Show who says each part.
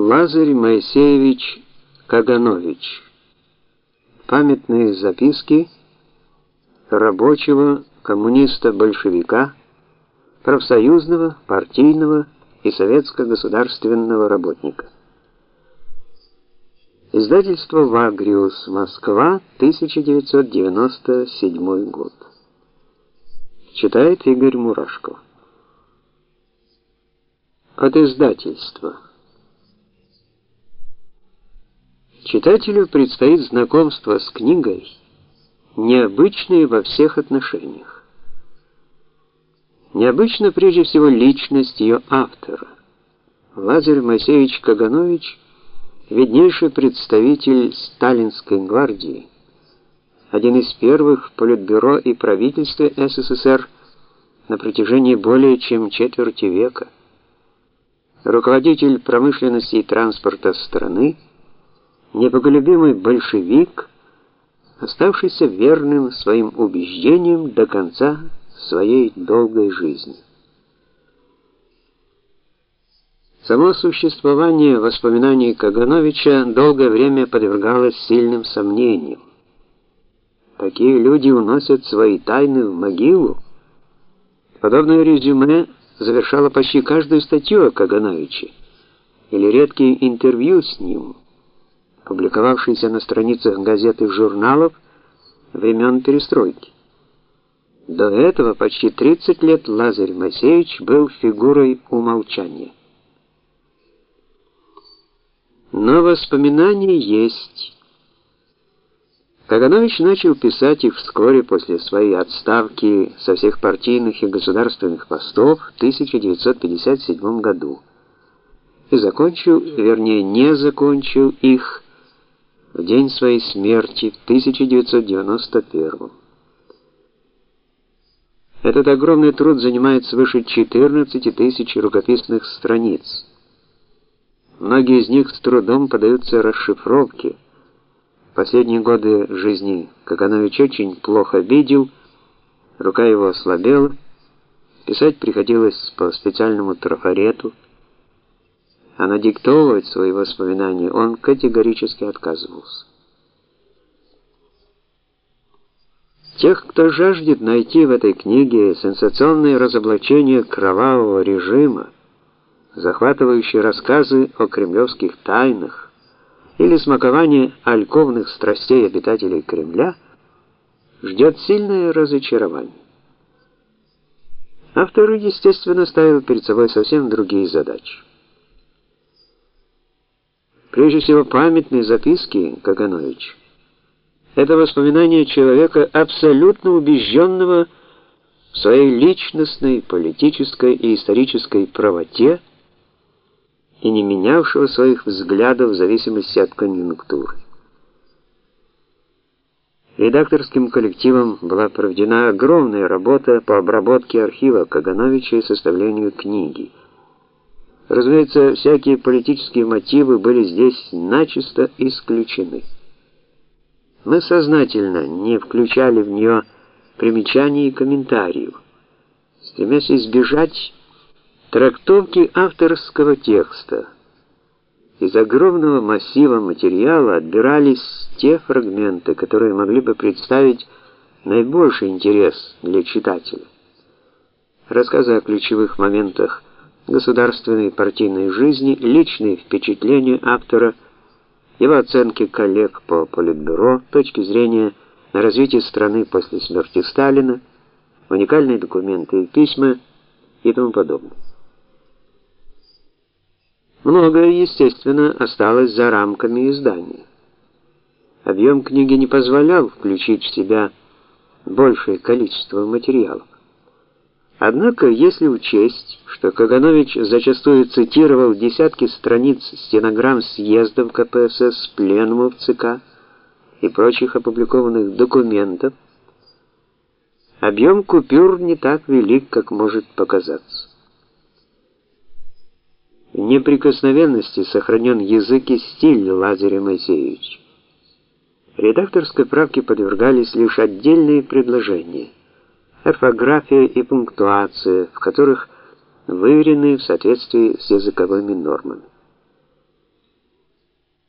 Speaker 1: Лазарь Моисеевич Каганович. Памятные записки рабочего коммуниста-большевика, профсоюзного, партийного и советско-государственного работника. Издательство Вагриус, Москва, 1997 год. Читает Игорь Мурашко. От издательства. Читателю предстоит знакомство с книгой, необычной во всех отношениях. Необычна прежде всего личность ее автора. Лазарь Моисеевич Каганович виднейший представитель сталинской гвардии, один из первых в политбюро и правительстве СССР на протяжении более чем четверти века, руководитель промышленности и транспорта страны, непоколебимый большевик, оставшийся верным своим убеждениям до конца своей долгой жизни. Само существование воспоминаний Кагановича долгое время подвергалось сильным сомнениям. Такие люди уносят свои тайны в могилу. Подобное резюме завершало почти каждую статью о Кагановиче или редкие интервью с ним публиковавшиеся на страницах газет и журналов времен перестройки. До этого почти 30 лет Лазарь Моисеевич был фигурой умолчания. Но воспоминания есть. Каганович начал писать их вскоре после своей отставки со всех партийных и государственных постов в 1957 году. И закончил, вернее, не закончил их в день своей смерти в 1991 Этот огромный труд занимает свыше 14 тысяч рукописных страниц. Многие из них с трудом поддаются расшифровке. Последние годы жизни Каганович очень плохо видел, рука его ослабела, писать приходилось по специальному трафарету а надиктовывать свои воспоминания он категорически отказывался. Тех, кто жаждет найти в этой книге сенсационные разоблачения кровавого режима, захватывающие рассказы о кремлевских тайнах или смакование альковных страстей обитателей Кремля, ждет сильное разочарование. Автор, естественно, ставил перед собой совсем другие задачи. Прежде всего, памятные записки Каганович. Это воспоминания человека, абсолютно убежденного в своей личностной, политической и исторической правоте и не менявшего своих взглядов в зависимости от конъюнктуры. Редакторским коллективом была проведена огромная работа по обработке архива Кагановича и составлению книги. Разумеется, всякие политические мотивы были здесь начисто исключены. Мы сознательно не включали в нее примечаний и комментариев, стремясь избежать трактовки авторского текста. Из огромного массива материала отбирались те фрагменты, которые могли бы представить наибольший интерес для читателя. Рассказы о ключевых моментах государственной и партийной жизни, личные впечатления автора, его оценки коллег по политбюро, точки зрения на развитие страны после смерти Сталина, уникальные документы и письма и тому подобное. Многое, естественно, осталось за рамками издания. Объем книги не позволял включить в себя большее количество материалов. Однако, если учесть, что Каганович зачастую цитировал десятки страниц стенограмм съездов КПСС, пленумов ЦК и прочих опубликованных документов, объем купюр не так велик, как может показаться. В неприкосновенности сохранен язык и стиль Лазаря Моисеевича. Редакторской правке подвергались лишь отдельные предложения орфография и пунктуация, в которых выверены в соответствии с языковыми нормами.